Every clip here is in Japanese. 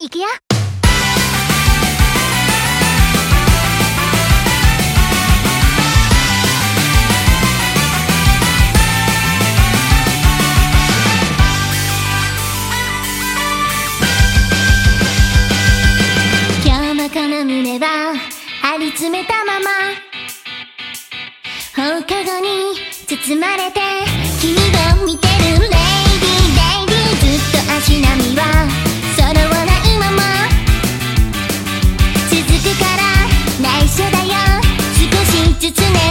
行くよ。の胸は張り詰めたまま。放課後に包まれて君を見て実ね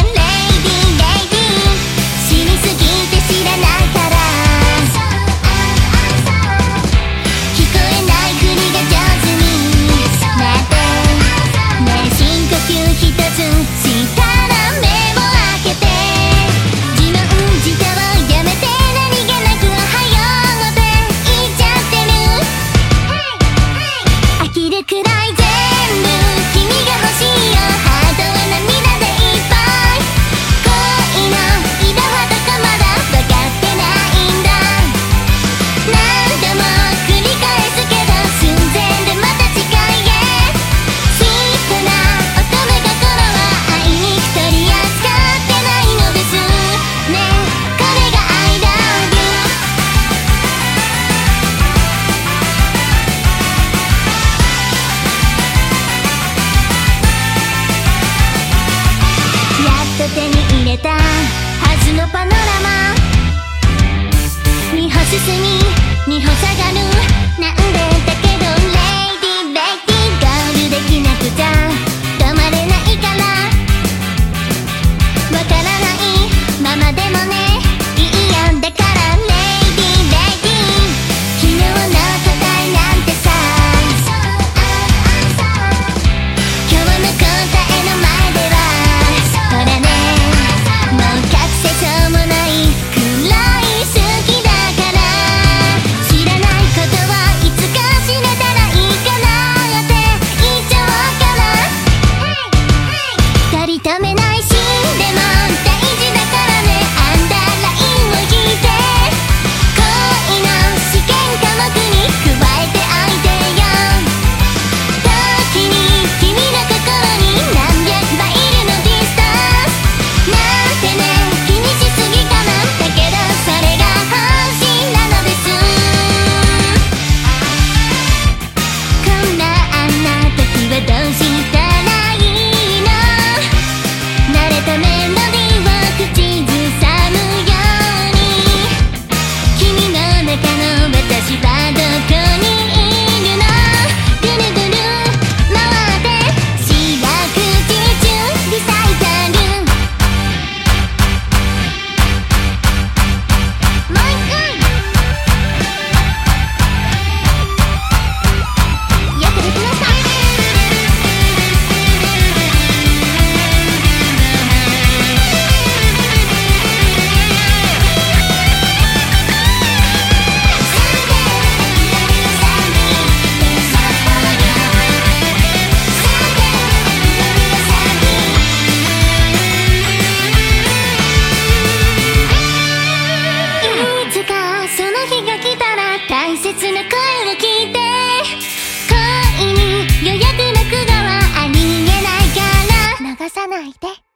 進みいて。